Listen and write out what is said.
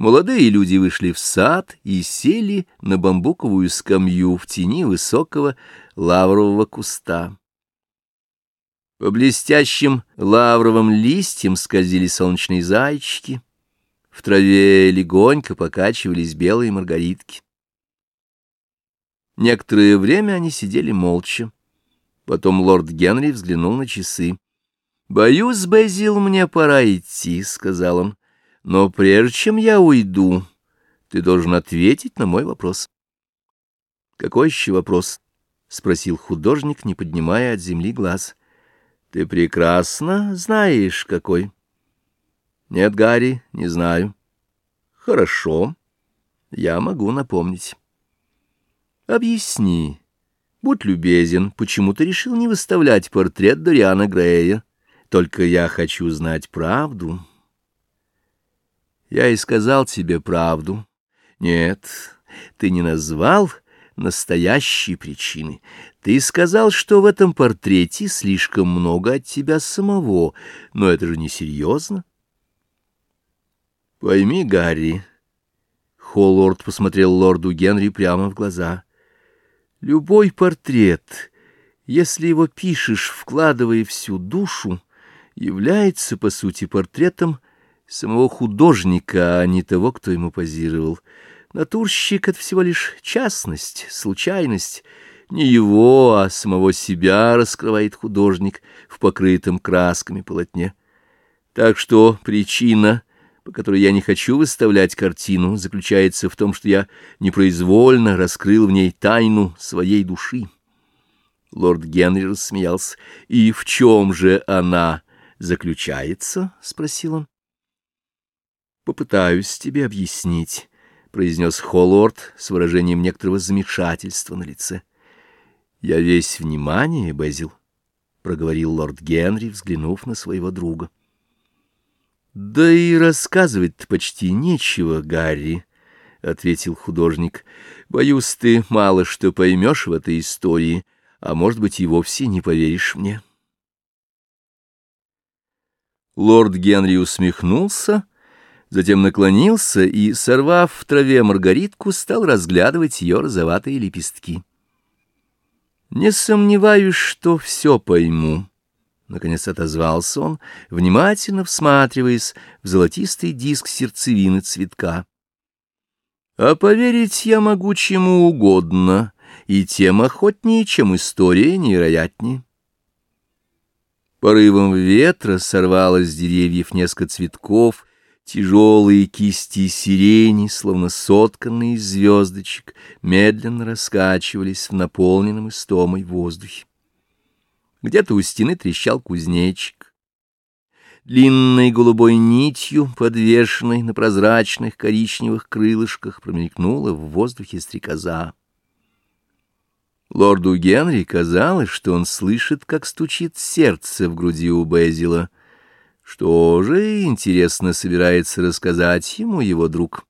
Молодые люди вышли в сад и сели на бамбуковую скамью в тени высокого лаврового куста. По блестящим лавровым листьям скользили солнечные зайчики, в траве легонько покачивались белые маргаритки. Некоторое время они сидели молча. Потом лорд Генри взглянул на часы. «Боюсь, Безил, мне пора идти», — сказал он. «Но прежде чем я уйду, ты должен ответить на мой вопрос». «Какой еще вопрос?» — спросил художник, не поднимая от земли глаз. «Ты прекрасно знаешь, какой». «Нет, Гарри, не знаю». «Хорошо, я могу напомнить». «Объясни, будь любезен, почему ты решил не выставлять портрет Дориана Грея?» Только я хочу знать правду. Я и сказал тебе правду. Нет, ты не назвал настоящей причины. Ты сказал, что в этом портрете слишком много от тебя самого, но это же несерьезно. Пойми, Гарри, Холлорд посмотрел лорду Генри прямо в глаза. Любой портрет, если его пишешь, вкладывая всю душу, является, по сути, портретом самого художника, а не того, кто ему позировал. Натурщик — это всего лишь частность, случайность. Не его, а самого себя раскрывает художник в покрытом красками полотне. Так что причина, по которой я не хочу выставлять картину, заключается в том, что я непроизвольно раскрыл в ней тайну своей души. Лорд Генри рассмеялся. «И в чем же она?» заключается? — спросил он. — Попытаюсь тебе объяснить, — произнес Холлорд с выражением некоторого замешательства на лице. — Я весь внимание, Безил, — проговорил лорд Генри, взглянув на своего друга. — Да и рассказывать-то почти нечего, Гарри, — ответил художник. — Боюсь, ты мало что поймешь в этой истории, а, может быть, и вовсе не поверишь мне. — Лорд Генри усмехнулся, затем наклонился и, сорвав в траве маргаритку, стал разглядывать ее розоватые лепестки. «Не сомневаюсь, что все пойму», — наконец отозвался он, внимательно всматриваясь в золотистый диск сердцевины цветка. «А поверить я могу чему угодно, и тем охотнее, чем история невероятнее». Порывом ветра сорвалось с деревьев несколько цветков, тяжелые кисти сирени, словно сотканные из звездочек, медленно раскачивались в наполненном истомой воздухе. Где-то у стены трещал кузнечик. Длинной голубой нитью, подвешенной на прозрачных коричневых крылышках, промелькнула в воздухе стрекоза. Лорду Генри казалось, что он слышит, как стучит сердце в груди у Безила. Что же, интересно, собирается рассказать ему его друг?